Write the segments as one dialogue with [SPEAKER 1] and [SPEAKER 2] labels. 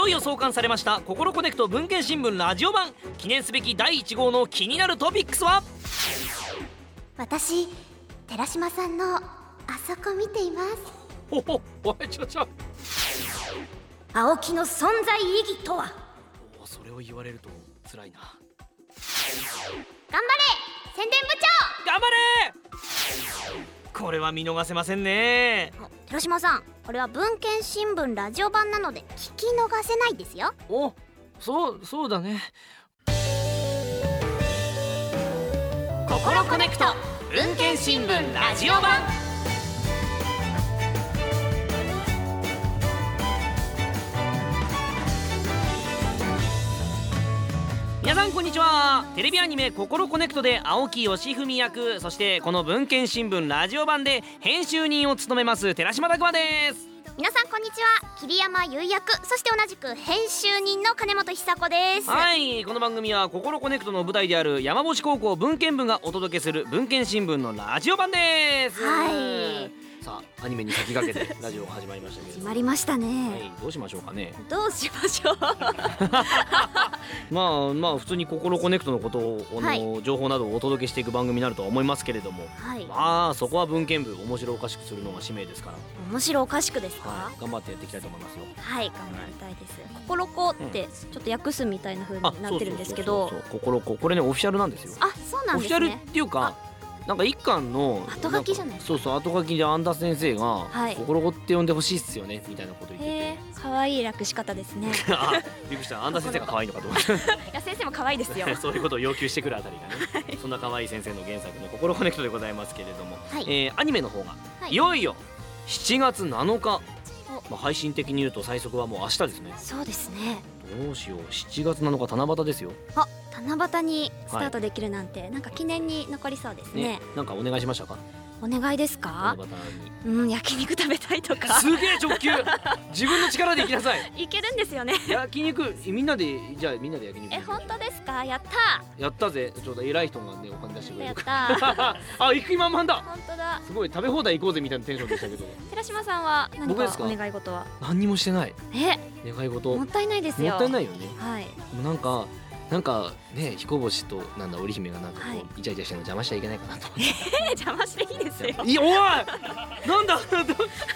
[SPEAKER 1] よいよ創刊されました「ココネクト文献新聞ラジオ版」記念すべき第1号の気になるトピックスは？
[SPEAKER 2] 私寺島さんのあそこ見ています。
[SPEAKER 1] ほほおいちょちょ。
[SPEAKER 2] 青木の存在意義とは？
[SPEAKER 1] おそれを言われると辛いな。
[SPEAKER 2] 頑張れ宣伝部
[SPEAKER 1] 頑張れこれは見逃せませんね。
[SPEAKER 2] 長寺島さんこれは文献新聞ラジオ版なので聞き逃せないですよ。
[SPEAKER 1] おそうそうだね。心コネクト文献新聞ラジオ版皆さんこんにちは。テレビアニメ「ココロコネクト」で青木義文役。そしてこの文献新聞ラジオ版で編集人を務めます。寺島拓磨です。
[SPEAKER 2] 皆さんこんにちは。桐山優役。そして同じく編集人の金本久子です。
[SPEAKER 1] はい。この番組は「ココロコネクト」の舞台である山星高校文献部がお届けする文献新聞のラジオ版です。
[SPEAKER 2] はい
[SPEAKER 1] さあアニメに先駆けて ラジオが始まりましたけども。
[SPEAKER 2] まりました
[SPEAKER 1] は
[SPEAKER 2] ね、
[SPEAKER 1] いどうしましょうかね。
[SPEAKER 2] どうしましょう。
[SPEAKER 1] まあまあ普通に「ココネクト」のことを
[SPEAKER 2] はい。
[SPEAKER 1] 情報などをお届けしていく番組になるとは思いますけれども。
[SPEAKER 2] はい。
[SPEAKER 1] まあそこは文献部面白おかしくするのが使命ですから、
[SPEAKER 2] 面白おかしくですか？
[SPEAKER 1] はい、頑張ってやっていきたいと思いますよ。
[SPEAKER 2] はい頑張りたいです「ココロコ」ってちょっと訳すみたいな風に
[SPEAKER 1] あ
[SPEAKER 2] なってるんですけど。
[SPEAKER 1] そうそうそうそうコ。これねオフィシャルなんですよ。
[SPEAKER 2] あそうなん
[SPEAKER 1] オフィシャルっ
[SPEAKER 2] ですね
[SPEAKER 1] ていうかなんか一巻の
[SPEAKER 2] 後書きじゃない？
[SPEAKER 1] そうそう後書きで安田先生が
[SPEAKER 2] はい「
[SPEAKER 1] ココロコって呼んでほしいっすよね」みたいなこと言って
[SPEAKER 2] へえ可愛い略し方ですね。
[SPEAKER 1] て あびっくりした。安田先生が可愛いのかと思っ
[SPEAKER 2] いや先生も可愛いですよ。
[SPEAKER 1] た そういうことを要求してくるあたりがね。そんな可愛い先生の原作の「ココロコネクト」でございますけれども、
[SPEAKER 2] はい。
[SPEAKER 1] えーアニメの方が
[SPEAKER 2] はい。
[SPEAKER 1] いよいよ7月7日。
[SPEAKER 2] お。
[SPEAKER 1] まあ、配信的に言うと最速はもう明日ですね。
[SPEAKER 2] そうですね
[SPEAKER 1] どうしよう。7月7日七夕ですよ。
[SPEAKER 2] あ七夕にスタートできるなんて、なんか記念に残りそうですね。
[SPEAKER 1] ねなんかお願いしましたか？
[SPEAKER 2] お願いです
[SPEAKER 1] 七
[SPEAKER 2] かうん焼肉食べたいとか。
[SPEAKER 1] すげえ直球。自分の力で行きなさい。
[SPEAKER 2] いけるんですよね。
[SPEAKER 1] 焼肉。みんなでじゃあみんなで焼肉
[SPEAKER 2] え本当ですか？やった。
[SPEAKER 1] やったぜ。ちょっと偉い人がねお金出してくれ
[SPEAKER 2] やっ
[SPEAKER 1] る
[SPEAKER 2] た。
[SPEAKER 1] あ行く気満々だ。
[SPEAKER 2] 本当だ。
[SPEAKER 1] すごい食べ放題行こうぜみたいなテンションでしたけど。
[SPEAKER 2] 寺島さんは何か
[SPEAKER 1] 僕ですか？
[SPEAKER 2] お願い事は？
[SPEAKER 1] 何にもしてない。
[SPEAKER 2] え？
[SPEAKER 1] 願い事。も
[SPEAKER 2] もったいないですよ。
[SPEAKER 1] ったいないよね。
[SPEAKER 2] はい。
[SPEAKER 1] もうなんかなんかね彦星となんだ織姫がなんかこう、
[SPEAKER 2] はい。
[SPEAKER 1] イチャイチャしてるの邪魔しちゃいけないかなと思って。
[SPEAKER 2] え 邪魔していいですよ。
[SPEAKER 1] いやおいなんだ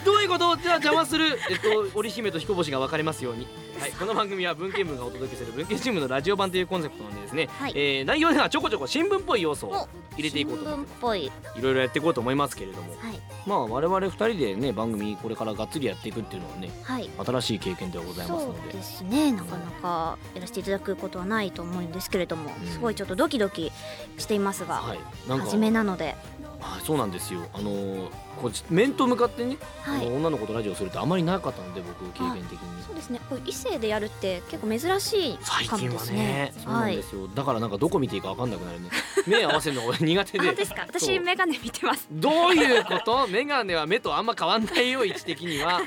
[SPEAKER 1] どどういうこと？じゃあ邪魔する。えっと織姫と彦星が分かれますようにはいこの番組は文献部がお届けする文献新聞のラジオ版というコンセプトなんでですね、
[SPEAKER 2] はい。
[SPEAKER 1] えー内容ではちょこちょこ新聞っぽい要素を
[SPEAKER 2] お
[SPEAKER 1] 入れていこうと思って
[SPEAKER 2] 新聞っぽい。
[SPEAKER 1] いろいろやっていこうと思いますけれども
[SPEAKER 2] はい。
[SPEAKER 1] まあ我々二人でね番組これからがっつりやっていくっていうのはね
[SPEAKER 2] はい。
[SPEAKER 1] 新しい経験ではございます
[SPEAKER 2] そ
[SPEAKER 1] ので。
[SPEAKER 2] うですね。なかなかやらせていただくことはないと思うんですけれども、
[SPEAKER 1] うん。
[SPEAKER 2] すごいちょっとドキドキしていますが、
[SPEAKER 1] はい。なんか
[SPEAKER 2] 初めなので
[SPEAKER 1] はいそうなんですよ。あのーこう面と向かってね、
[SPEAKER 2] はい。
[SPEAKER 1] 女の子とラジオするってあまりなかったので僕経験的に。
[SPEAKER 2] そうですね。こう異性でやるって結構珍しい
[SPEAKER 1] 最近は
[SPEAKER 2] かもですね
[SPEAKER 1] ねそうなん
[SPEAKER 2] はい
[SPEAKER 1] ですよ、だからなんかどこ見ていいか分かんなくなるね。目合わせるのが苦手で。
[SPEAKER 2] ですか。私メガネ見てます。
[SPEAKER 1] どういうこと？眼鏡は目とあんま変わんないよ位置的には、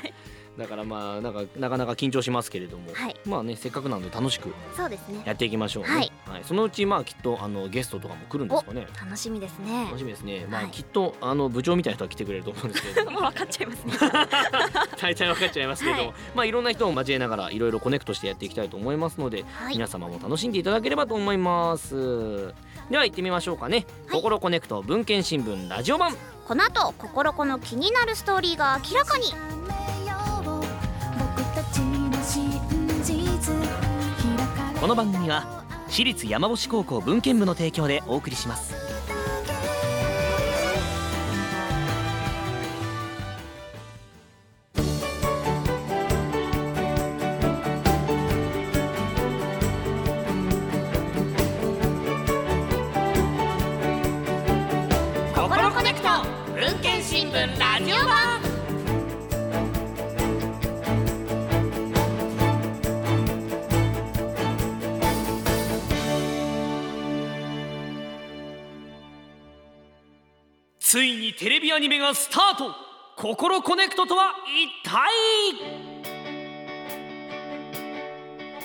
[SPEAKER 1] だからまあなんかなかなか緊張しますけれども、
[SPEAKER 2] はい。
[SPEAKER 1] まあねせっかくなので楽しく
[SPEAKER 2] そうですね。
[SPEAKER 1] やっていきましょうね、
[SPEAKER 2] はい。
[SPEAKER 1] そのうちまあきっとあのゲストとかも来るんですかね。
[SPEAKER 2] 楽しみですね。
[SPEAKER 1] 楽しみですね、まあ
[SPEAKER 2] はい。
[SPEAKER 1] きっとあの部長みたいな人は来てくれると思うんですけれど。も
[SPEAKER 2] もう分かっちゃいますね。
[SPEAKER 1] 大体分かっちゃいますけど。も、
[SPEAKER 2] はい。
[SPEAKER 1] まあいろんな人を交えながらいろいろコネクトしてやっていきたいと思いますので、
[SPEAKER 2] はい。
[SPEAKER 1] 皆様も楽しんでいただければと思います。では行ってみましょうかね、
[SPEAKER 2] はい。
[SPEAKER 1] 心コネクト文献新聞ラジオ版。
[SPEAKER 2] この後心この気になるストーリーが明らかに
[SPEAKER 1] この番組は私立山星高校文献部の提供でお送りします。テレビアニメがスタート。ココロコネクトとは一体。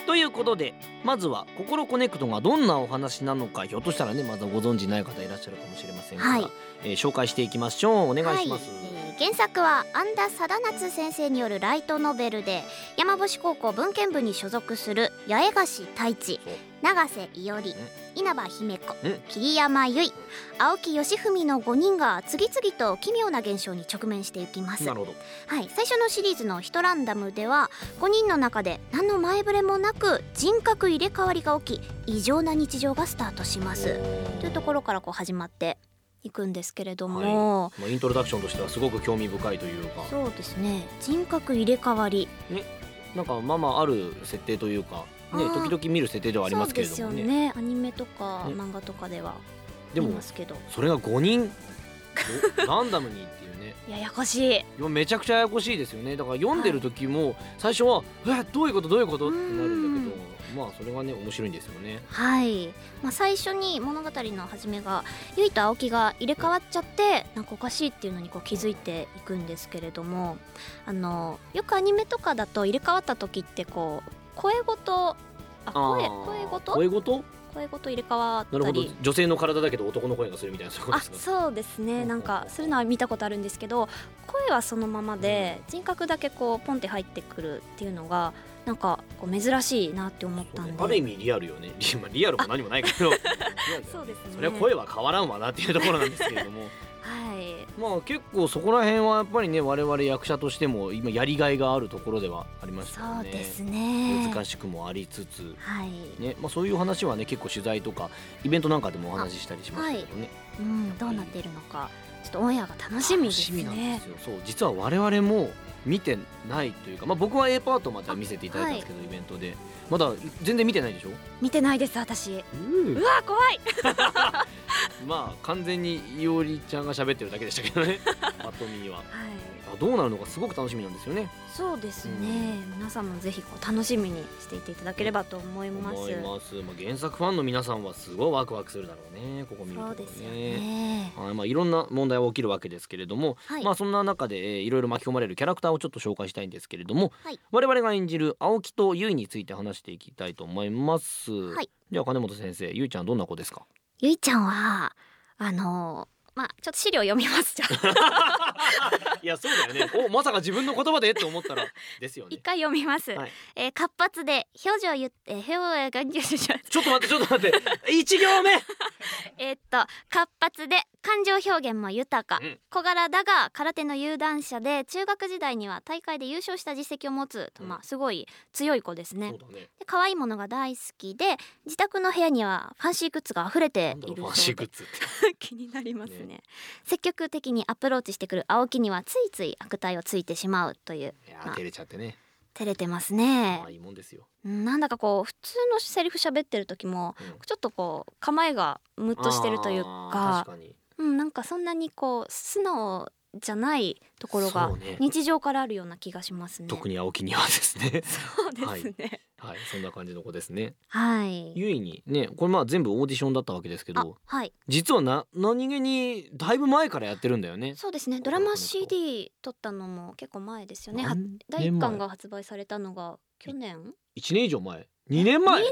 [SPEAKER 1] ということでまずは「ココロコネクト」がどんなお話なのかひょっとしたらねまだご存知ない方いらっしゃるかもしれませんが、
[SPEAKER 2] はい。
[SPEAKER 1] えー紹介していきましょう。お願いします、
[SPEAKER 2] はい。えー原作は庵田定夏先生によるライトノベルで山星高校文研部に所属する八重樫太一永瀬伊織稲葉姫子
[SPEAKER 1] うん。
[SPEAKER 2] 桐山由衣青木義文の5人が次々と奇妙な現象に直面していきます。はい、最初のシリーズの「ヒトランダム」では5人の中で何の前触れもなく人格入れ替わりが起き異常な日常がスタートします。というところからこう始まっていくんですけれども、
[SPEAKER 1] まあ、イントロダクションとしてはすごく興味深いというか。
[SPEAKER 2] そうですね。人格入れ替わり。
[SPEAKER 1] なんかまあまあある設定というかね時々見る設定ではありますけれどもね。
[SPEAKER 2] そうですよね。アニメとか
[SPEAKER 1] ね。
[SPEAKER 2] 漫画とかでは
[SPEAKER 1] でも
[SPEAKER 2] 見ますけど。
[SPEAKER 1] それが5人？おランダムにっていうね。
[SPEAKER 2] ややこしい。
[SPEAKER 1] いやめちゃくちゃややこしいですよね。だから読んでる時も最初は「えどういうこと？どういうこと?」ってなるんだけどまあそれがね面白いんですよね。
[SPEAKER 2] はい、まあ、最初に物語の始めがゆいと青木が入れ替わっちゃってなんかおかしいっていうのにこう気づいていくんですけれどもあのよくアニメとかだと入れ替わった時ってこう声ごとあ声声ごと？
[SPEAKER 1] 声ごと？
[SPEAKER 2] 声ごと入れ替わった
[SPEAKER 1] なるほど。
[SPEAKER 2] り
[SPEAKER 1] 女性の体だけど男の声がするみたいな
[SPEAKER 2] あ
[SPEAKER 1] ですか？
[SPEAKER 2] そうですね。なんかそういうのは見たことあるんですけど声はそのままで人格だけこうポンって入ってくるっていうのがなんかこう珍しいなって思ったんで。
[SPEAKER 1] ある意味リアルよね。リ,、アルも何もないけど。
[SPEAKER 2] そうですね。
[SPEAKER 1] それは声は変わらんわなっていうところなんですけれども。
[SPEAKER 2] はい。
[SPEAKER 1] まあ結構そこら辺はやっぱりね我々役者としても今やりがいがあるところではありましたよね。
[SPEAKER 2] そうですね。
[SPEAKER 1] 難しくもありつつ。
[SPEAKER 2] はい。
[SPEAKER 1] ね。まあ、そういう話はね結構取材とかイベントなんかでもお話ししたりしましたけどね
[SPEAKER 2] うん、どうなっているのかちょっとオンエアが楽しみです
[SPEAKER 1] 楽しみなんで
[SPEAKER 2] ね
[SPEAKER 1] すよ。そう実は我々も見てないというか、まあ、僕は A パートまでは見せていただいたんですけど、イベントで。まだ全然見てないでしょ？
[SPEAKER 2] 見てないです私。
[SPEAKER 1] う
[SPEAKER 2] うわ怖い
[SPEAKER 1] まあ完全にいおりちゃんが喋ってるだけでしたけどね。パ ッと見は。
[SPEAKER 2] はい。
[SPEAKER 1] あどうなるのかすごく楽しみなんですよね。
[SPEAKER 2] そうですね、皆さんもぜひこう楽しみにしていていただければと思います。
[SPEAKER 1] 思います、まあ、原作ファンの皆さんはすごいワクワクするだろうね。ここ見ると
[SPEAKER 2] そうですよね。
[SPEAKER 1] はい。まあ、いろんな問題は起きるわけですけれども、
[SPEAKER 2] はい、
[SPEAKER 1] まあそんな中で、えーいろいろ巻き込まれるキャラクターをちょっと紹介したいんですけれども、
[SPEAKER 2] はい。
[SPEAKER 1] 我々が演じる青木とゆいについて話していきたいと思います、
[SPEAKER 2] はい。
[SPEAKER 1] では金本先生ゆいちゃんはどんな子ですか？
[SPEAKER 2] ゆいちゃんはあのーまあちょっと資料読みますじゃあ。
[SPEAKER 1] いやそうだよね。おまさか自分の言葉でって思ったらですよね。
[SPEAKER 2] 一回読みます、
[SPEAKER 1] はい。
[SPEAKER 2] えー活発で表情ゆえー表が
[SPEAKER 1] ちょっと待ってちょっと待って。一行目
[SPEAKER 2] えーっと活発で感情表現も豊か、
[SPEAKER 1] うん。
[SPEAKER 2] 小柄だが空手の有段者で中学時代には大会で優勝した実績を持つと、
[SPEAKER 1] うん。
[SPEAKER 2] まあすごい強い子ですね。
[SPEAKER 1] ね。
[SPEAKER 2] で可愛いものが大好きで自宅の部屋にはファンシーグッズが溢れているそうで。
[SPEAKER 1] ッズって。
[SPEAKER 2] 気になりますね。
[SPEAKER 1] ね。
[SPEAKER 2] 積極的にアプローチしてくる青木にはついつい悪態をついてしまうという。まあ
[SPEAKER 1] いや照れちゃってね
[SPEAKER 2] 照れてますね。
[SPEAKER 1] まあいいもんですよ、
[SPEAKER 2] うんなんだかこう普通のセリフ喋ってる時も
[SPEAKER 1] うん。
[SPEAKER 2] ちょっとこう構えがムッとしてるという
[SPEAKER 1] あー
[SPEAKER 2] か
[SPEAKER 1] 確かに。
[SPEAKER 2] うん、なんかそんなにこう素直じゃないところが日常からあるような気がしますね。
[SPEAKER 1] 特に青木にはですね
[SPEAKER 2] そうですね。
[SPEAKER 1] はいそんな感じの子ですね
[SPEAKER 2] はい。
[SPEAKER 1] ゆいにねこれまあ全部オーディションだったわけですけ
[SPEAKER 2] あ
[SPEAKER 1] ど
[SPEAKER 2] はい。
[SPEAKER 1] 実はな何気にだいぶ前からやってるんだよね
[SPEAKER 2] そうですね。ドラマ CD 撮ったのも結構前ですよね。第一巻が発売されたのが去年
[SPEAKER 1] ？1年以上前2年前？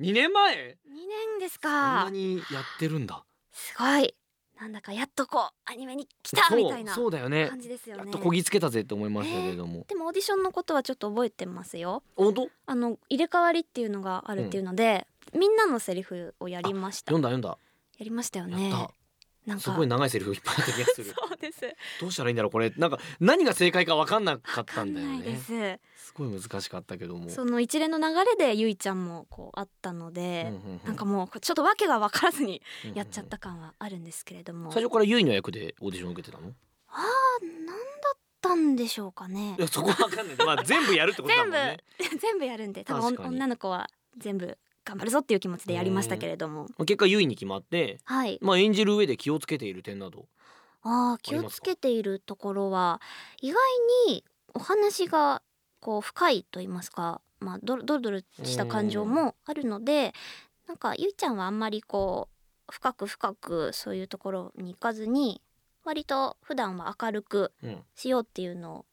[SPEAKER 2] 二
[SPEAKER 1] 2年前？
[SPEAKER 2] 二年です
[SPEAKER 1] そんな
[SPEAKER 2] か。
[SPEAKER 1] にやってるんだ
[SPEAKER 2] すごい。なんだかやっとこうアニメに来たみたいな
[SPEAKER 1] そうだよね
[SPEAKER 2] 感じですよね
[SPEAKER 1] やっと。こぎつけたぜって思いましたけれども、
[SPEAKER 2] でもオーディションのことはちょっと覚えてますよ。
[SPEAKER 1] 本当？
[SPEAKER 2] あの入れ替わりっていうのがあるっていうので、みんなのセリフをやりました。
[SPEAKER 1] 読んだ読んだ
[SPEAKER 2] やりましたよ
[SPEAKER 1] や
[SPEAKER 2] ね。なんか。
[SPEAKER 1] すごい長いセリフいっぱいあった気がする。
[SPEAKER 2] そうです。
[SPEAKER 1] どうしたらいいんだろうこれ。なんか何が正解か分かんなかったんだよね。
[SPEAKER 2] です。
[SPEAKER 1] すごい難しかったけども。
[SPEAKER 2] その一連の流れでゆいちゃんもこうあったので、
[SPEAKER 1] うんうんうん。
[SPEAKER 2] なんかもうちょっと訳が分からずに
[SPEAKER 1] うんうん
[SPEAKER 2] やっちゃった感はあるんですけれども、
[SPEAKER 1] 最初からゆいの役でオーディション受けてたの？
[SPEAKER 2] あーなんだったんでしょうかね。
[SPEAKER 1] いやそこは分かんない。まあ全部やるってことだも
[SPEAKER 2] 全部
[SPEAKER 1] んね。
[SPEAKER 2] 全部。やるんで多分女の子は全部頑張るぞっていう気持ちでやりましたけれども。
[SPEAKER 1] まあ結果ゆいに決まって
[SPEAKER 2] はい。
[SPEAKER 1] まあ演じる上で気をつけている点など。
[SPEAKER 2] あー気をつけているところは意外にお話がこう深いと言いますか、まあ、ドロドロドロした感情もあるのでなんかゆいちゃんはあんまりこう深く深くそういうところに行かずに割と普段は明るく
[SPEAKER 1] うん。
[SPEAKER 2] しようっていうのを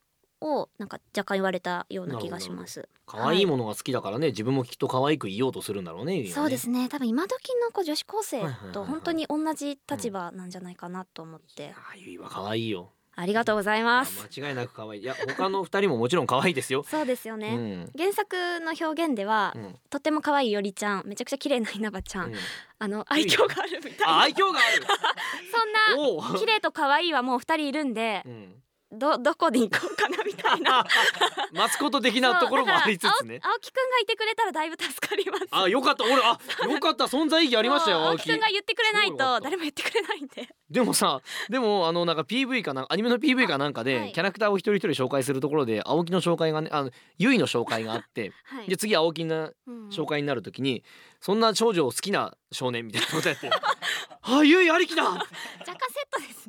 [SPEAKER 2] なんか若干言われたような気がします。
[SPEAKER 1] 可愛いものが好きだからね、自分もきっと可愛く言おうとするんだろうね
[SPEAKER 2] そうですね。多分今時のこう女子高生
[SPEAKER 1] はいはいはいはい。
[SPEAKER 2] と本当に同じ立場なんじゃないかなと思って、
[SPEAKER 1] あゆいは可愛いよ。
[SPEAKER 2] ありがとうございます。
[SPEAKER 1] 間違いなく可愛い。いや他の二人ももちろん可愛いですよ。
[SPEAKER 2] そうですよね、
[SPEAKER 1] うん。
[SPEAKER 2] 原作の表現では、
[SPEAKER 1] うん。
[SPEAKER 2] とっても可愛いよりちゃんめちゃくちゃ綺麗な稲葉ちゃん、
[SPEAKER 1] うん。
[SPEAKER 2] あの愛嬌があるみたいな。
[SPEAKER 1] あ愛嬌がある。
[SPEAKER 2] そんな綺麗と可愛いはもう二人いるんで
[SPEAKER 1] うん
[SPEAKER 2] どどこで行こうかなみたいな。
[SPEAKER 1] マスコット的なところもありつつね。
[SPEAKER 2] 青青木くんがいてくれたらだいぶ助かります。
[SPEAKER 1] あよかった。俺あ よかった。存在意義ありましたよ青木。
[SPEAKER 2] くんが言ってくれないと誰も言ってくれないんで。
[SPEAKER 1] でもさでもあのなんか PV かなアニメの PV かなんかで、
[SPEAKER 2] はい。
[SPEAKER 1] キャラクターを一人一人紹介するところで青木の紹介がねあのゆいの紹介があって
[SPEAKER 2] はい。
[SPEAKER 1] で次青木の
[SPEAKER 2] うん。
[SPEAKER 1] 紹介になるときに、そんな少女を好きな少年みたいなことやって。あゆいありきだ。
[SPEAKER 2] 若干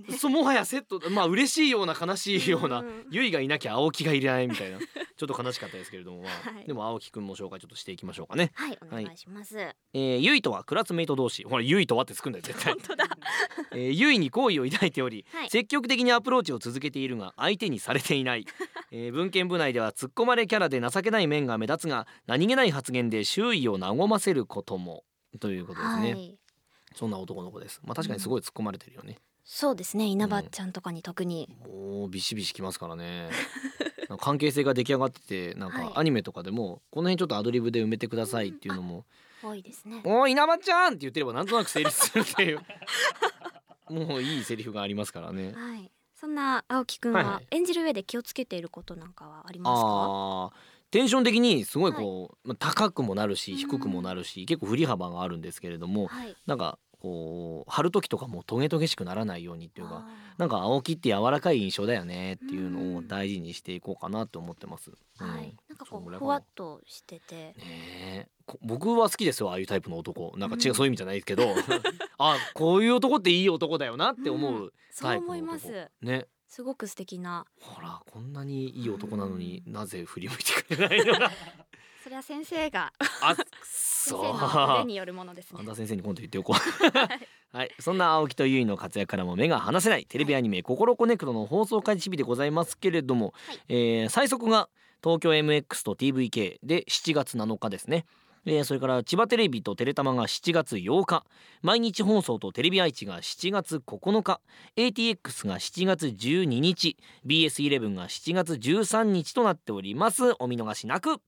[SPEAKER 2] ですね
[SPEAKER 1] そうもはやセットまあ嬉しいような悲しいような、
[SPEAKER 2] うん。
[SPEAKER 1] がいなきゃ青木がいないみたいな ちょっと悲しかったですけれども、まあ
[SPEAKER 2] はい。
[SPEAKER 1] でも青木くんも紹介ちょっとしていきましょうかね、
[SPEAKER 2] はいお願いします、
[SPEAKER 1] えー、ゆいとはクラスメイト同士。ほらゆいとはってつくんだよ絶対
[SPEAKER 2] 本当だ。
[SPEAKER 1] えー、ゆいに好意を抱いており、
[SPEAKER 2] はい。
[SPEAKER 1] 積極的にアプローチを続けているが相手にされていない、えー文献部内では突っ込まれキャラで情けない面が目立つが何気ない発言で周囲を和ませることも。ということですね、
[SPEAKER 2] はい。
[SPEAKER 1] そんな男の子です。まあ確かにすごい突っ込まれてるよね、
[SPEAKER 2] そうですね。稲葉ちゃんとかに特に、
[SPEAKER 1] もうビシビシきますからね。関係性が出来上がっててなん
[SPEAKER 2] はい。
[SPEAKER 1] かアニメとかでもこの辺ちょっとアドリブで埋めてくださいっていうのも
[SPEAKER 2] 多いですね「
[SPEAKER 1] おー稲葉ちゃん!」って言ってればなんとなく成立するっていう。もういいセリフがありますからね。
[SPEAKER 2] はい。そんな青木くんは
[SPEAKER 1] はいはい。
[SPEAKER 2] 演じる上で気をつけていることなんかはありますか、
[SPEAKER 1] あーテンション的にすごいこう、まあ高くもなるし低くもなるし、結構振り幅があるんですけれども
[SPEAKER 2] はい。
[SPEAKER 1] なんかこう張る時とかもトゲトゲしくならないようにっていうか
[SPEAKER 2] あ
[SPEAKER 1] なんか青木って柔らかい印象だよねっていうのを大事にしていこうかなと思ってます。
[SPEAKER 2] ーはい。
[SPEAKER 1] うん。
[SPEAKER 2] なんかこうふわっとしてて。
[SPEAKER 1] ね僕は好きですよああいうタイプの男。なんか違う、
[SPEAKER 2] うん。
[SPEAKER 1] そういう意味じゃないですけど。あこういう男っていい男だよなって思う
[SPEAKER 2] そう
[SPEAKER 1] タイプの男、
[SPEAKER 2] 思います。
[SPEAKER 1] ね。
[SPEAKER 2] すごく素敵な。
[SPEAKER 1] ほらこんなにいい男なのになぜ振り向いてくれないのか。
[SPEAKER 2] それは先生が
[SPEAKER 1] あそ
[SPEAKER 2] 生の腕によるものですね。
[SPEAKER 1] 神田先生に今度言っておこう。はい。そんな青木と結衣の活躍からも目が離せないテレビアニメ「ココロコネクト」の放送開始日でございますけれども、
[SPEAKER 2] はい。
[SPEAKER 1] えー最速が東京 MX と TVK で7月7日ですね。えーそれから千葉テレビとテレタマが7月8日。毎日放送とテレビ愛知が7月9日。ATX が7月12日。BS11 が7月13日となっております。お見逃しなく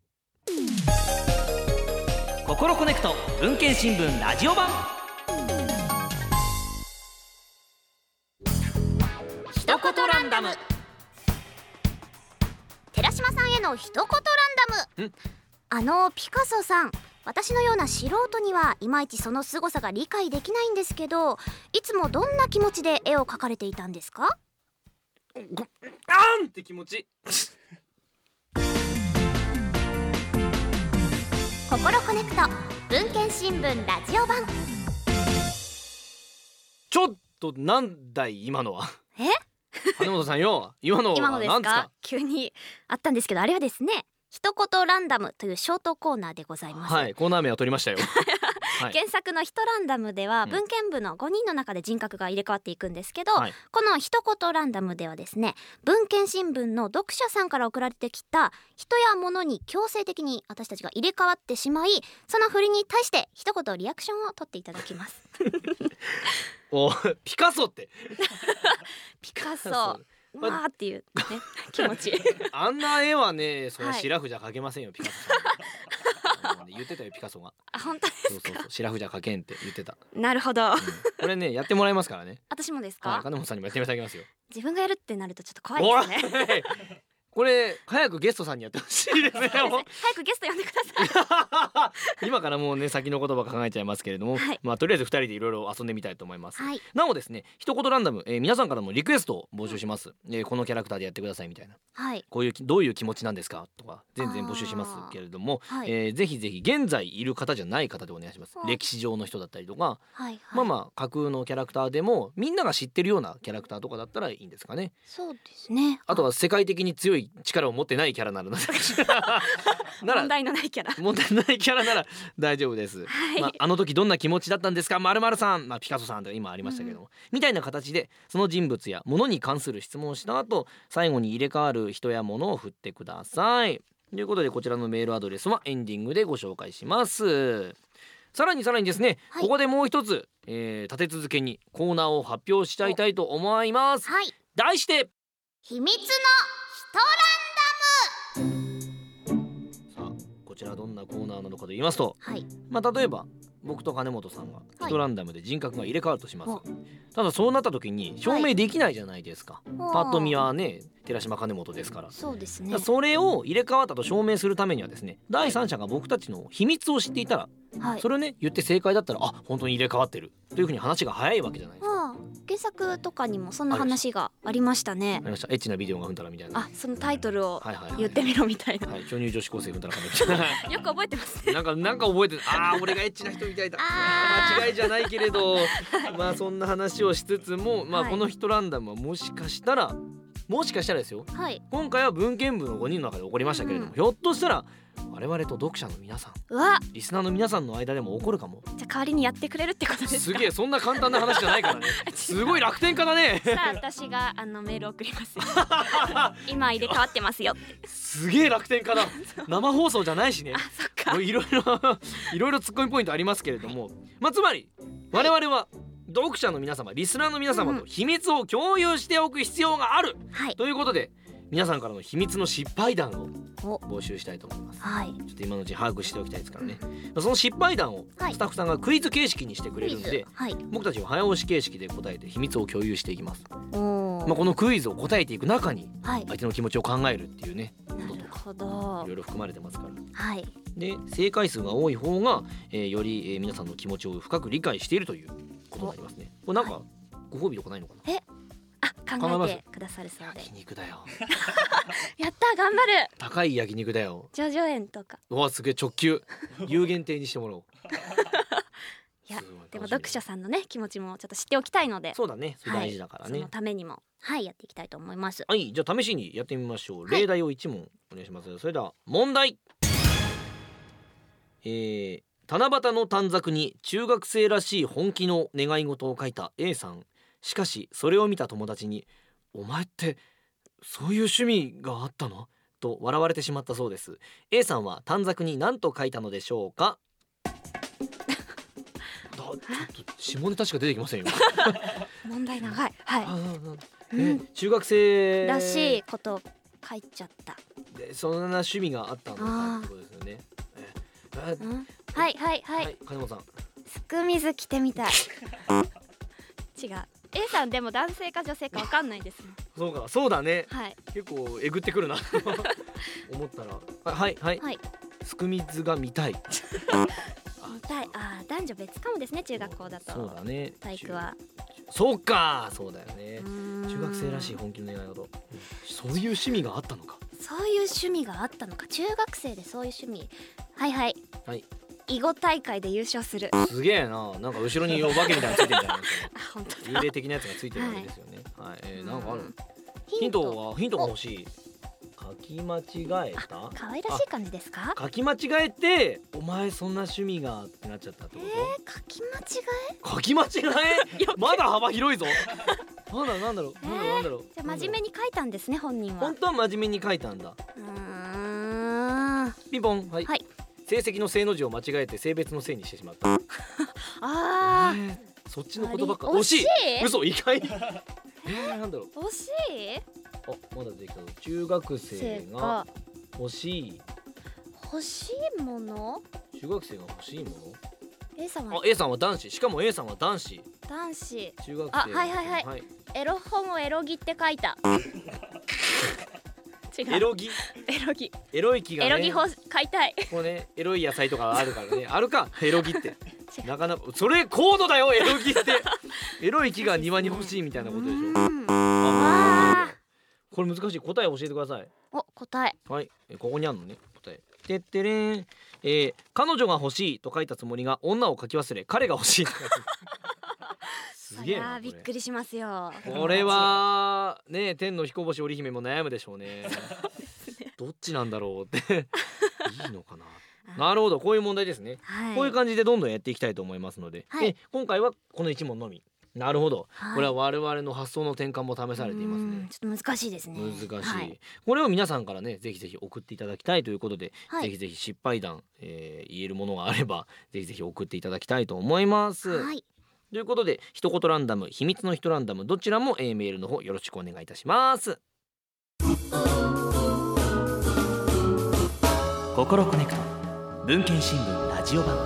[SPEAKER 1] 心コネクト文献新聞ラジオ版。
[SPEAKER 2] 一言ランダム。寺島さんへの一言ランダム。
[SPEAKER 1] ん。
[SPEAKER 2] あのピカソさん私のような素人にはいまいちその凄さが理解できないんですけどいつもどんな気持ちで絵を描かれていたんですか？
[SPEAKER 1] ごあんって気持ち
[SPEAKER 2] 心コネクト文献新聞ラジオ版。
[SPEAKER 1] ちょっとなんだい今のは？
[SPEAKER 2] え？
[SPEAKER 1] 羽本さんよ今の
[SPEAKER 2] 今のです
[SPEAKER 1] か？
[SPEAKER 2] 急にあったんですけどあれはですね一言ランダムというショートコーナーでございます、
[SPEAKER 1] はいコーナー名は取りましたよ はい。
[SPEAKER 2] 原作の「一ランダム」では
[SPEAKER 1] うん。
[SPEAKER 2] 文献部の5人の中で人格が入れ替わっていくんですけど、
[SPEAKER 1] はい。
[SPEAKER 2] この一言ランダムではですね文献新聞の読者さんから送られてきた人や物に強制的に私たちが入れ替わってしまいその振りに対して一言リアクションを取っていただきます。
[SPEAKER 1] おピカソって。
[SPEAKER 2] ピカソ
[SPEAKER 1] そう
[SPEAKER 2] わーっていう、ね、気持ち。
[SPEAKER 1] あんな絵はねそれ
[SPEAKER 2] はい。
[SPEAKER 1] シラフじゃ描けませんよピカソさん。言ってたよピカソが。
[SPEAKER 2] あ本当で
[SPEAKER 1] そうそうそうシラフじゃ描けんって言ってた、
[SPEAKER 2] なるほど。
[SPEAKER 1] うん。これねやってもらいますからね。
[SPEAKER 2] 私もですか、
[SPEAKER 1] はい金本さんにもやっていただきますよ。
[SPEAKER 2] 自分がやるってなるとちょっと怖いですね
[SPEAKER 1] これ早くゲストさんにやってほしいですね。
[SPEAKER 2] 早くゲスト呼んでください。
[SPEAKER 1] 今からもうね先の言葉考えちゃいますけれども、
[SPEAKER 2] はい。
[SPEAKER 1] まあとりあえず二人でいろいろ遊んでみたいと思います、
[SPEAKER 2] はい。
[SPEAKER 1] なおですね一言ランダム、えー皆さんからもリクエストを募集します、えーこのキャラクターでやってくださいみたいな。
[SPEAKER 2] はい。
[SPEAKER 1] こういうきどういう気持ちなんですかとか全然募集しますけれども、
[SPEAKER 2] はい。
[SPEAKER 1] えーぜひぜひ現在いる方じゃない方でお願いします。
[SPEAKER 2] うん
[SPEAKER 1] 歴史上の人だったりとか、
[SPEAKER 2] はいはい。
[SPEAKER 1] まあまあ架空のキャラクターでもみんなが知ってるようなキャラクターとかだったらいいんですかね。
[SPEAKER 2] そうですね。
[SPEAKER 1] あとは世界的に強い力を持ってないキャラならな なら
[SPEAKER 2] 問題のないキャラ。
[SPEAKER 1] 問題ないキャラなら大丈夫です、
[SPEAKER 2] はい。
[SPEAKER 1] まあ、あの時どんな気持ちだったんですか？まるまるさん、まあ、ピカソさんとか今ありましたけど。も、みたいな形でその人物や物に関する質問をした後最後に入れ替わる人や物を振ってください。ということでこちらのメールアドレスはエンディングでご紹介します。さらにさらにですね、
[SPEAKER 2] はい。
[SPEAKER 1] ここでもう一つ、えー立て続けにコーナーを発表しちゃいたいと思います。
[SPEAKER 2] はい。
[SPEAKER 1] 題して
[SPEAKER 2] 秘密のヒ
[SPEAKER 1] さあこちらどんなコーナーなのかと言いますと
[SPEAKER 2] トランダムはい。
[SPEAKER 1] まあ例えば僕と金本さんが
[SPEAKER 2] はい。
[SPEAKER 1] ヒトランダムで人格が入れ替わるとします、
[SPEAKER 2] お
[SPEAKER 1] ただそうなった時に証明できないじゃないですか、
[SPEAKER 2] あー。
[SPEAKER 1] パッと見はね寺島金本ですから。
[SPEAKER 2] そうですね。
[SPEAKER 1] だからそれを入れ替わったと証明するためにはですね第三者が僕たちの秘密を知っていたら、
[SPEAKER 2] はい。
[SPEAKER 1] それをね言って正解だったらあ本当に入れ替わってる。というふうに話が早いわけじゃないですか。
[SPEAKER 2] 原作とかにもそんな話がありましたね。
[SPEAKER 1] ありました。エッチなビデオが踏んだらみたいな。
[SPEAKER 2] あそのタイトルを言ってみろみたいな。
[SPEAKER 1] はい、巨乳女子高生踏んだらかみたいな。
[SPEAKER 2] よく覚えてますね。
[SPEAKER 1] なんかなんか覚えてるああ俺がエッチな人みたいだ。間違いじゃないけれど。まあそんな話をしつつもまあ
[SPEAKER 2] はい。
[SPEAKER 1] このヒトランダムはもしかしたらもしかしたらですよ。
[SPEAKER 2] はい。
[SPEAKER 1] 今回は文献部の5人の中で起こりましたけれども、
[SPEAKER 2] うん。
[SPEAKER 1] ひょっとしたら我々と読者の皆さん
[SPEAKER 2] うわ。
[SPEAKER 1] リスナーの皆さんの間でも起こるかも。
[SPEAKER 2] じゃあ代わりにやってくれるってことですか？
[SPEAKER 1] すげえそんな簡単な話じゃないからね。すごい楽天家だね。
[SPEAKER 2] さあ私があのメール送ります 今入れ替わってますよ
[SPEAKER 1] すげえ楽天家だ。生放送じゃないしね。
[SPEAKER 2] あそっか。
[SPEAKER 1] いろいろいろいろツッコミポイントありますけれども、まあつまり我々は読者の皆様リスナーの皆様と秘密を共有しておく必要がある、
[SPEAKER 2] はい。
[SPEAKER 1] ということで皆さんからの秘密の失敗談を
[SPEAKER 2] お。
[SPEAKER 1] 募集したいと思います。
[SPEAKER 2] はい。
[SPEAKER 1] ちょっと今のうちに把握しておきたいですからね。その失敗談を
[SPEAKER 2] はい。
[SPEAKER 1] スタッフさんがクイズ形式にしてくれるんで、
[SPEAKER 2] はい。
[SPEAKER 1] 僕たちは早押し形式で答えて秘密を共有していきます、まあ、このクイズを答えていく中に
[SPEAKER 2] はい。
[SPEAKER 1] 相手の気持ちを考えるっていうね
[SPEAKER 2] なるほ
[SPEAKER 1] い
[SPEAKER 2] ど
[SPEAKER 1] ろいろ含まれてますから。
[SPEAKER 2] はい。
[SPEAKER 1] で正解数が多い方が、えーより、えー皆さんの気持ちを深く理解しているということになりますね。これなんか、ご褒美とかないのかな？えます
[SPEAKER 2] 考えてくださるそうで。
[SPEAKER 1] 焼肉だよ。
[SPEAKER 2] やった頑張る。
[SPEAKER 1] 高い焼肉だよ。
[SPEAKER 2] ジョジョ園とか。
[SPEAKER 1] うわすげえ直球。有限定にしてもらおう。
[SPEAKER 2] いやでも読者さんのね気持ちもちょっと知っておきたいので。
[SPEAKER 1] そうだね大事だから
[SPEAKER 2] そ
[SPEAKER 1] ね、
[SPEAKER 2] のためにもはいやっていきたいと思います。
[SPEAKER 1] はい、じゃあ試しにやってみましょう。
[SPEAKER 2] はい。
[SPEAKER 1] 例題を一問お願いします。それでは問題。えー、七夕の短冊に中学生らしい本気の願い事を書いた A さん。しかしそれを見た友達に「お前ってそういう趣味があったの?」と笑われてしまったそうです。A さんは短冊に何と書いたのでしょうか？だちょっと下ネタしか出てきませんよ。
[SPEAKER 2] 問題長いはいう
[SPEAKER 1] え
[SPEAKER 2] ん
[SPEAKER 1] 中学生
[SPEAKER 2] らしいこと書いちゃった
[SPEAKER 1] でそんな趣味があったのかってことですよね。
[SPEAKER 2] はいはいは
[SPEAKER 1] はいい、金本さん。
[SPEAKER 2] すく水着てみたい違う A さんでも男性か女性かわかんないですもん
[SPEAKER 1] そうか、そうだね。
[SPEAKER 2] はい
[SPEAKER 1] 結構えぐってくるな 思ったら。あはいはい。
[SPEAKER 2] はい
[SPEAKER 1] すくみずが見たい。
[SPEAKER 2] 見たいあー男女別かもですね中学校だと
[SPEAKER 1] そうだね。
[SPEAKER 2] 体育は
[SPEAKER 1] そうか、そうだよね。
[SPEAKER 2] 中
[SPEAKER 1] 中学生らしい本気の願い事。うんそういう趣味があったのか。
[SPEAKER 2] そういう趣味があったのか中学生でそういう趣味はいはい
[SPEAKER 1] はい。
[SPEAKER 2] 囲碁大会で優勝する
[SPEAKER 1] すげえな。なんか後ろにお化けみたいなのついてるじゃないですか。
[SPEAKER 2] あ本当
[SPEAKER 1] 幽霊的なやつがついてるわけですよね。はい。えー、なんかある。ヒントは？ヒントが欲しい。書き間違えた？
[SPEAKER 2] 可愛らしい感じですか？
[SPEAKER 1] 書き間違えてお前そんな趣味がってなっちゃったってこ
[SPEAKER 2] えー、書き間違
[SPEAKER 1] と、書き間違え？まだ幅広いぞ なんだろうなんだろうなんだろう。
[SPEAKER 2] えじゃあ真面目に書いたんですね本人は。
[SPEAKER 1] 本当は真面目に書いたんだ。
[SPEAKER 2] うーん。
[SPEAKER 1] ピンポン。はい、
[SPEAKER 2] はい。
[SPEAKER 1] 成績の正の字を間違えて性別のせいにしてしまった。
[SPEAKER 2] あー。
[SPEAKER 1] えーそっちの言葉か。
[SPEAKER 2] 惜しい。
[SPEAKER 1] 嘘意外。えー、なんだろう。
[SPEAKER 2] 惜しい？
[SPEAKER 1] あまだできたぞ。中学生が欲しい。
[SPEAKER 2] 欲しいもの？
[SPEAKER 1] 中学生が欲しいも
[SPEAKER 2] A さんは？
[SPEAKER 1] のあ A さんは男子。しかも A さんは男子。
[SPEAKER 2] 男子。
[SPEAKER 1] 中学生
[SPEAKER 2] あはいはいはい。
[SPEAKER 1] はい、
[SPEAKER 2] エロ本をエロギって書いた。違う。
[SPEAKER 1] エロギ？
[SPEAKER 2] エロギ。
[SPEAKER 1] エロい気がね。
[SPEAKER 2] エロギ本買いたい。
[SPEAKER 1] こうねエロい野菜とかあるからね。あるか？エロギって。なかなかそれ高度だよエロギって。エロい木が庭に欲しいみたいなことでしょ。
[SPEAKER 2] うん。
[SPEAKER 1] あ
[SPEAKER 2] あ
[SPEAKER 1] これ難しい。答え教えてください。
[SPEAKER 2] お答え。
[SPEAKER 1] はい。えここにあるのね。答え。てってれーん、えー彼女が欲しいと書いたつもりが女を書き忘れ彼が欲しいと書いてすげえなこれ。
[SPEAKER 2] あびっくりしますよ。
[SPEAKER 1] これはね天の彦星織姫も悩むでしょうね。どっちなんだろうって。いいのかな。なるほどこういう問題ですね。
[SPEAKER 2] はい。
[SPEAKER 1] こういう感じでどんどんやっていきたいと思いますので、
[SPEAKER 2] はい。
[SPEAKER 1] で今回はこの一問のみ。なるほど、
[SPEAKER 2] はい。
[SPEAKER 1] これは我々の発想の転換も試されていますね。
[SPEAKER 2] うんちょっと難しいですね。
[SPEAKER 1] 難しい、
[SPEAKER 2] はい。
[SPEAKER 1] これを皆さんからねぜひぜひ送っていただきたいということで、
[SPEAKER 2] はい。
[SPEAKER 1] ぜひぜひ失敗談、えー言えるものがあればぜひぜひ送っていただきたいと思います、
[SPEAKER 2] はい
[SPEAKER 1] ということで一言ランダム秘密の一ランダムどちらも、えーメールの方よろしくお願いいたします。心コネクト文献新聞ラジオ版。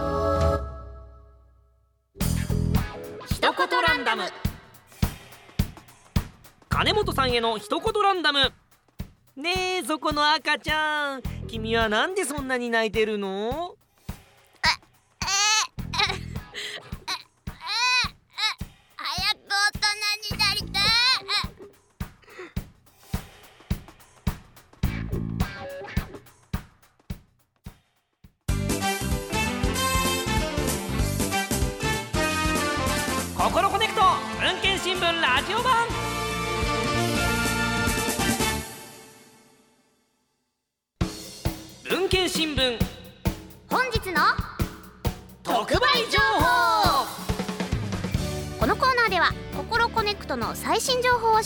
[SPEAKER 1] 一言ランダム。金本さんへの一言ランダム。ねえそこの赤ちゃん。君はなんでそんなに泣いてるの？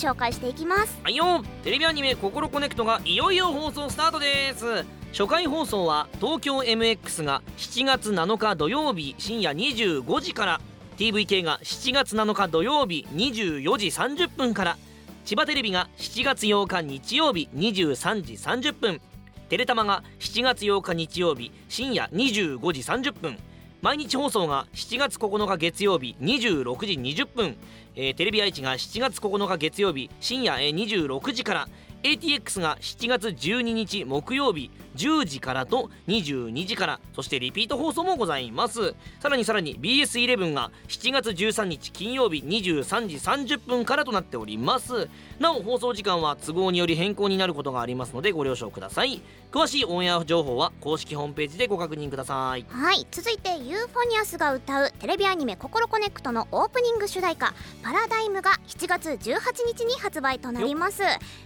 [SPEAKER 2] 紹介していきます。
[SPEAKER 1] はいよテレビアニメ「ココロコネクト」がいよいよ放送スタートです。初回放送は東京 MX が7月7日土曜日深夜25時から。TVK が7月7日土曜日24時30分から。千葉テレビが7月8日日曜日23時30分。テレタマが7月8日日曜日深夜25時30分。毎日放送が7月9日月曜日26時20分、えーテレビ愛知が7月9日月曜日。深夜、26時から。ATX が7月12日木曜日10時からと22時からそしてリピート放送もございます。さらにさらに BS11 が7月13日金曜日23時30分からとなっております。なお放送時間は都合により変更になることがありますのでご了承ください。詳しいオンエア情報は公式ホームページでご確認ください。
[SPEAKER 2] はい続いて eufonius が歌うテレビアニメ「ココロコネクト」のオープニング主題歌「パラダイム」が7月18日に発売となります。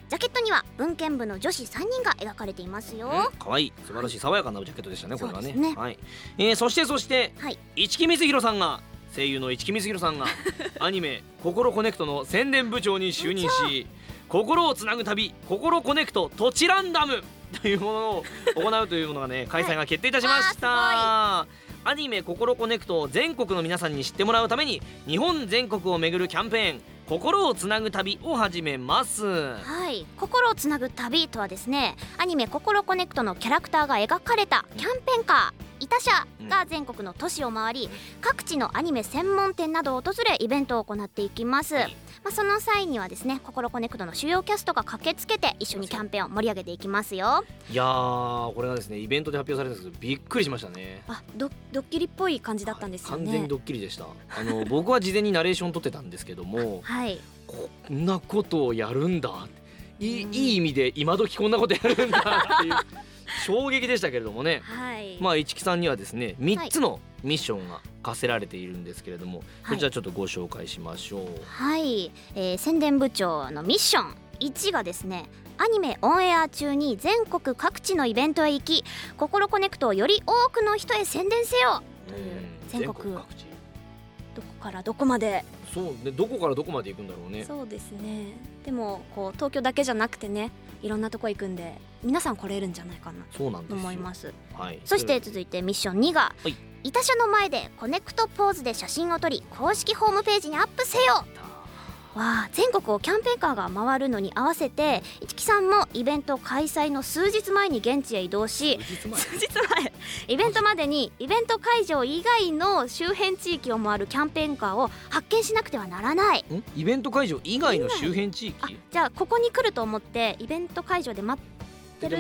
[SPEAKER 2] ジャケットには文研部の女子3人が描かれていますよ。
[SPEAKER 1] うん可愛い素晴らしい爽やかなジャケットでしたねこれはね。
[SPEAKER 2] ね
[SPEAKER 1] はい、えーそしてそして
[SPEAKER 2] はい。
[SPEAKER 1] 市来光弘さんが声優の市来光弘さんが アニメ「ココロコネクト」の宣伝部長に就任し心をつなぐ旅「ココロコネクトトチランダム 」というものを行うというものがね開催が決定いたしました、アニメ「ココロコネクト」を全国の皆さんに知ってもらうために日本全国を巡るキャンペーン「心をつなぐ旅」を始めます。
[SPEAKER 2] はい。心をつなぐ旅とはですねアニメ「ココロコネクト」のキャラクターが描かれたキャンペーンカーイタ社が全国の都市を回り各地のアニメ専門店などを訪れイベントを行っていきます、まあ、その際にはですね「ココロコネクト」の主要キャストが駆けつけて一緒にキャンペーンを盛り上げていきますよ。
[SPEAKER 1] いやーこれがですねイベントで発表されたんですけどびっくりしましたね。
[SPEAKER 3] あドドッキリっぽい感じだったんですよね。
[SPEAKER 1] 完全にドッキリでした。あの 僕は事前にナレーション撮ってたんですけども
[SPEAKER 2] はい。
[SPEAKER 1] こんなことをやるんだ。いいい意味で今時こんなことやるんだっていう衝撃でしたけれどもね。
[SPEAKER 2] はい、
[SPEAKER 1] まあ市木さんにはですね3つのミッションが課せられているんですけれども、
[SPEAKER 2] はい。
[SPEAKER 1] こちらちょっとご紹介しましょう、
[SPEAKER 2] はい、えー宣伝部長のミッション。1がですねアニメオンエア中に全国各地のイベントへ行き「ココロコネクト」をより多くの人へ宣伝せよ。という
[SPEAKER 1] うん
[SPEAKER 2] 全国
[SPEAKER 1] 各地。
[SPEAKER 3] どこからどこまで。
[SPEAKER 1] そうねどこからどこまで行くんだろうね。
[SPEAKER 3] そうですね。でもこう東京だけじゃなくてね、いろんなとこ行くんで皆さん来れるんじゃないかな。と
[SPEAKER 1] そうなんですよ。
[SPEAKER 3] 思います。
[SPEAKER 1] はい、
[SPEAKER 2] そして続いてミッション2が
[SPEAKER 1] はい「
[SPEAKER 2] 痛車の前でコネクトポーズで写真を撮り公式ホームページにアップせよ」わあ全国をキャンペーンカーが回るのに合わせて市木さんもイベント開催の数日前に現地へ移動し
[SPEAKER 1] 数日前？
[SPEAKER 2] イベントまでにイベント会場以外の周辺地域を回るキャンペーンカーを発見しなくてはならない。
[SPEAKER 1] ん？イベント会場以外の周辺地
[SPEAKER 2] あ
[SPEAKER 1] 域
[SPEAKER 2] じゃあここに来ると思ってイベント会場で待ってる。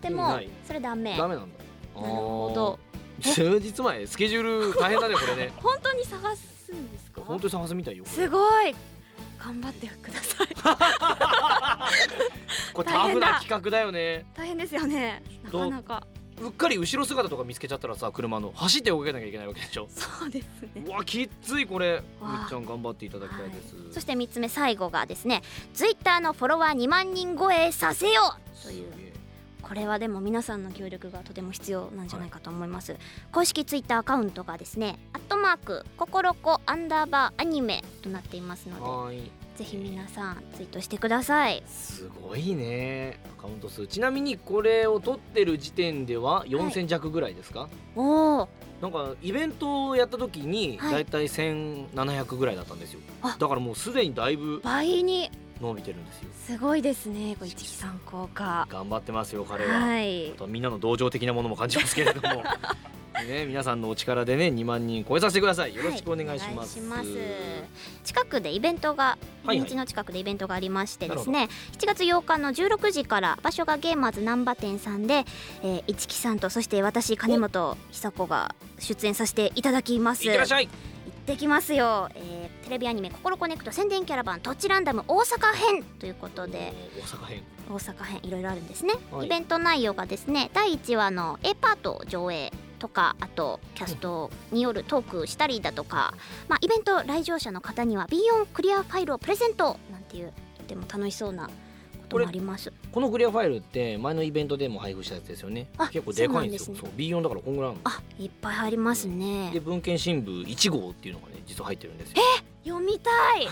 [SPEAKER 1] でも
[SPEAKER 2] それダメ。
[SPEAKER 1] ダメなんだ。
[SPEAKER 2] なるほど。
[SPEAKER 1] 数日前。スケジュール大変だねこれね。
[SPEAKER 3] 本当に探すんですか？
[SPEAKER 1] 本当に探すみたいよ
[SPEAKER 3] すごい。頑張ってください。
[SPEAKER 1] これタフな企画だよね。
[SPEAKER 3] 大変ですよね。なかなか。
[SPEAKER 1] うっかり後ろ姿とか見つけちゃったらさ車の走って追いかけなきゃいけないわけでしょ？
[SPEAKER 3] そうですね。
[SPEAKER 1] うわきっついこれ。みっちゃん頑張っていただきたいです、
[SPEAKER 2] そして3つ目最後がですねツイッターのフォロワー2万人超えさせようというこれはでも皆さんの協力がとても必要なんじゃないかと思います、公式ツイッターアカウントがですねアットマークココロコアンダーバーアニメとなっていますの
[SPEAKER 1] はーい。
[SPEAKER 2] でぜひ皆さんツイートしてください。
[SPEAKER 1] すごいね。アカウント数。ちなみにこれを撮ってる時点では4000弱ぐらいですか、
[SPEAKER 2] おお
[SPEAKER 1] なんかイベントをやった時に
[SPEAKER 2] はい。
[SPEAKER 1] だいたい1700ぐらいだったんですよ、
[SPEAKER 2] あ。
[SPEAKER 1] だからもうすでにだいぶ
[SPEAKER 2] 倍に
[SPEAKER 1] 伸びてるんですよ。
[SPEAKER 3] すごいですねこれ一木さん効果。
[SPEAKER 1] 頑張ってますよ彼は、
[SPEAKER 3] はい。
[SPEAKER 1] あとみんなの同情的なものも感じますけれども。ね皆さんのお力でね2万人超えさせてください。よろしくお願いします,、
[SPEAKER 2] お願いします。近くでイベントが
[SPEAKER 1] はいはい。
[SPEAKER 2] 日にちの近くでイベントがありましてですね、7月8日の16時から場所がゲーマーズ難波店さんで、えー、市木さんとそして私金本久子が出演させていただきます。
[SPEAKER 1] いってらっしゃい
[SPEAKER 2] 行ってきますよ、えーテレビアニメ「ココロコネクト宣伝キャラバントッチランダム大阪編」ということで。
[SPEAKER 1] 大阪編。
[SPEAKER 2] 大阪編いろいろあるんですね、
[SPEAKER 1] はい。
[SPEAKER 2] イベント内容がですね第1話の A パート上映とかあとキャストによるトークしたりだとか、まあ、イベント来場者の方には B4 クリアファイルをプレゼントなんていうとても楽しそうなこともあります。
[SPEAKER 1] このクリアファイルって前のイベントでも配布したやつですよね。
[SPEAKER 2] あ
[SPEAKER 1] 結構でかいんですよ。
[SPEAKER 2] そうなん
[SPEAKER 1] そう B4 だからこんぐらいあ
[SPEAKER 2] いっぱい入ります
[SPEAKER 1] の
[SPEAKER 2] ね
[SPEAKER 1] で文献新聞1号っていうのがね実は入ってるんですよ。
[SPEAKER 2] 読みたい。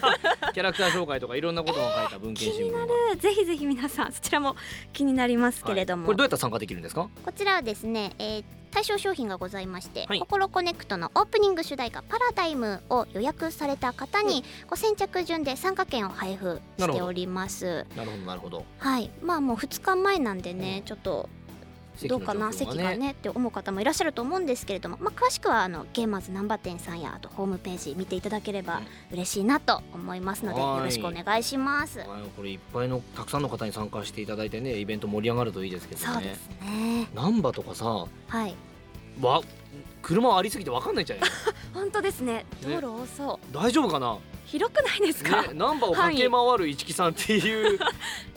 [SPEAKER 1] キャラクター紹介とかいろんなことが書いた文献新聞が。
[SPEAKER 3] ぜひぜひ皆さんそちらも気になりますけれども、
[SPEAKER 1] はい。これどうやったら参加できるんですか？
[SPEAKER 2] こちらはですね、えー対象商品がございまして、
[SPEAKER 1] はい。
[SPEAKER 2] ココロコネクトのオープニング主題歌「パラダイム」を予約された方に、ご先着順で参加券を配布しております。
[SPEAKER 1] なるほどなるほど。
[SPEAKER 2] はい。まあもう2日前なんでね、ちょっとどうかな席がねって思う方もいらっしゃると思うんですけれども、まあ、詳しくはあのゲーマーズ難波店さんやあとホームページ見ていただければ嬉しいなと思いますので
[SPEAKER 1] はい。
[SPEAKER 2] よろしくお願いします。
[SPEAKER 1] はいこれいっぱいのたくさんの方に参加していただいてねイベント盛り上がるといいですけどね。
[SPEAKER 2] そうですね。
[SPEAKER 1] 難波とかさ
[SPEAKER 2] はい。
[SPEAKER 1] わ車ありすぎてわかんないんじゃない。
[SPEAKER 3] 本当ですね。道
[SPEAKER 1] ね
[SPEAKER 3] 路多そう、
[SPEAKER 1] 大丈夫かな？
[SPEAKER 3] 広くないですか、
[SPEAKER 1] ね、ナンバーを駆け回る市木さんっていう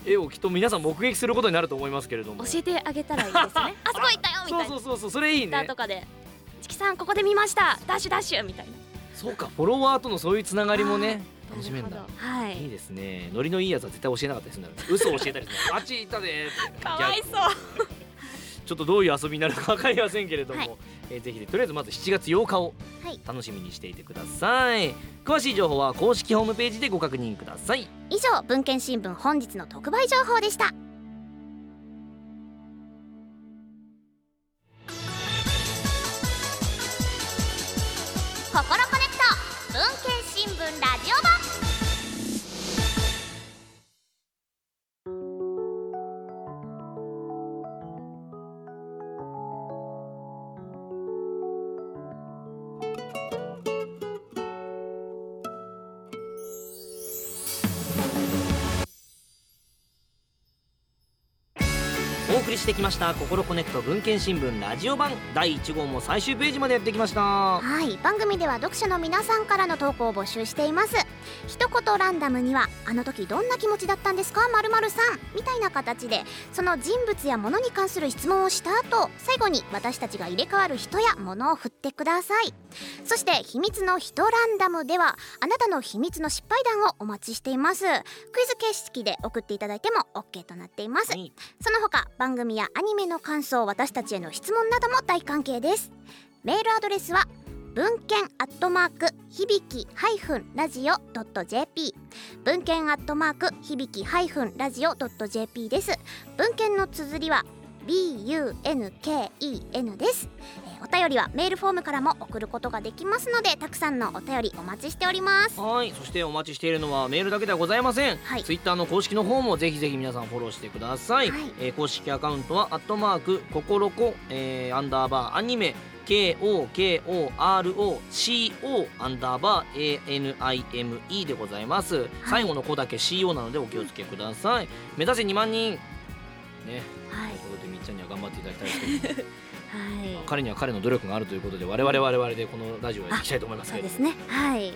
[SPEAKER 1] 絵をきっと皆さん目撃することになると思いますけれども。
[SPEAKER 3] 教えてあげたらいいですね。
[SPEAKER 2] あそこ行ったよみたいな。
[SPEAKER 1] そうそうそうそうそれいいね。
[SPEAKER 3] とかで「チキさんここで見ました。ダッシュダッシュ」みたいな。
[SPEAKER 1] そうかフォロワーとのそういうつながりもね楽しめるんだ。
[SPEAKER 3] はい。
[SPEAKER 1] いいですね。ノリのいいやつは絶対教えなかったりするんだ嘘を教えたりするあっち行ったで
[SPEAKER 3] かわいそう。
[SPEAKER 1] 逆 ちょっとどういう遊びになるか分かりませんけれども、
[SPEAKER 2] はい
[SPEAKER 1] えーぜひとりあえずまず7月8日を
[SPEAKER 2] はい。
[SPEAKER 1] 楽しみにしていてください、詳しい情報は公式ホームページでご確認ください。
[SPEAKER 2] 以上文献新聞本日の特売情報でした
[SPEAKER 1] きました「心コネクト文献新聞ラジオ版」第1号も最終ページまでやってきました。
[SPEAKER 2] はい番組では読者の皆さんからの投稿を募集しています。一言ランダムにはあの時どんな気持ちだったんですか？まるさん。みたいな形でその人物や物に関する質問をした後最後に私たちが入れ替わる人や物を振ってください。そして秘密の人ランダムではあなたの秘密の失敗談をお待ちしています。クイズ形式で送っていただいても OK となっています。
[SPEAKER 1] はい。
[SPEAKER 2] その他番組やアニメの感想私たちへの質問なども大歓迎です。メールアドレスは文献アットマーク響きハイフンラジオドット JP 文献アットマーク響きハイフンラジオドット JP です。文献の綴りは BUNKEN です、ーお便りはメールフォームからも送ることができますのでたくさんのお便りお待ちしております。
[SPEAKER 1] はいそしてお待ちしているのはメールだけではございません、
[SPEAKER 2] はい。
[SPEAKER 1] ツイッターの公式の方もぜひぜひ皆さんフォローしてください、
[SPEAKER 2] はい。
[SPEAKER 1] えー公式アカウントはアットマークココロコ、えーアンダーバーアニメ KOKOROCO アンダーバー ANIME でございます、最後の子だけ CO なのでお気をつけください。目指せ2万人。ね。
[SPEAKER 2] はい。
[SPEAKER 1] ということでみっちゃんには頑張っていただきたいです 彼には彼の努力があるということで我々我々でこのラジオをやっていきたいと思いますけれど
[SPEAKER 3] そうですね。はい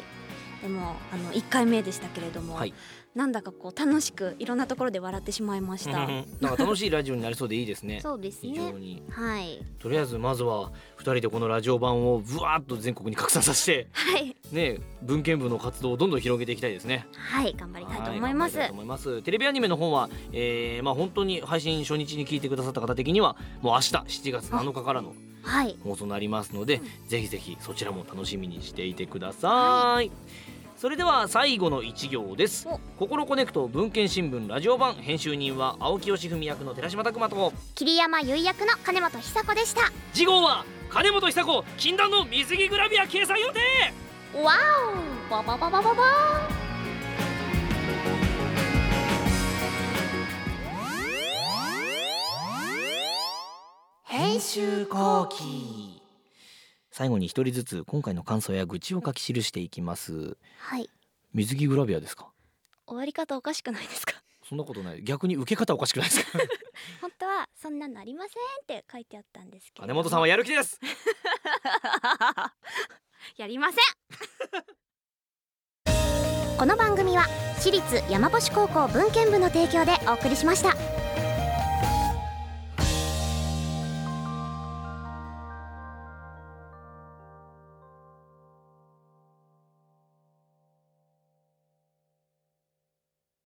[SPEAKER 3] でもあの1回目でしたけれども、
[SPEAKER 1] はい。
[SPEAKER 3] なんだかこう楽しくいろんなところで笑ってしまいました。
[SPEAKER 1] なんか楽しいラジオになりそうでいいですね。
[SPEAKER 2] そうです
[SPEAKER 1] 非常
[SPEAKER 2] ね
[SPEAKER 1] に。
[SPEAKER 2] はい。
[SPEAKER 1] とりあえずまずは2人でこのラジオ版をぶわーっと全国に拡散させて
[SPEAKER 3] はい。
[SPEAKER 1] ね文献部の活動をどんどん広げていきたいですね。
[SPEAKER 2] はい頑張りたいと
[SPEAKER 1] は
[SPEAKER 2] 思います。
[SPEAKER 1] と思います。テレビアニメの方は、えーまあ本当に配信初日に聞いてくださった方的にはもう明日7月7日からの
[SPEAKER 2] はい
[SPEAKER 1] 放送になりますので、ぜひぜひそちらも楽しみにしていてください、それでは最後の一行です。
[SPEAKER 2] お「
[SPEAKER 1] 心コネクト文献新聞ラジオ版」編集人は青木義文役の寺島拓磨と。
[SPEAKER 2] 桐山結衣役の金本久子でした。
[SPEAKER 1] 次号は金本久子禁断の水着グラビア掲載予定。
[SPEAKER 2] わお。ババババババ
[SPEAKER 1] 集後期最後に一人ずつ今回の感想や愚痴を書き記していきます。
[SPEAKER 2] はい。
[SPEAKER 1] 水着グラビアですか？
[SPEAKER 2] 終わり方おかしくないですか？
[SPEAKER 1] そんなことない。逆に受け方おかしくないですか？
[SPEAKER 2] 本当はそんなのありませんって書いてあったんですけど。
[SPEAKER 1] 金本さんはやる気です！
[SPEAKER 2] やりません！この番組は私立山星高校文献部の提供でお送りしました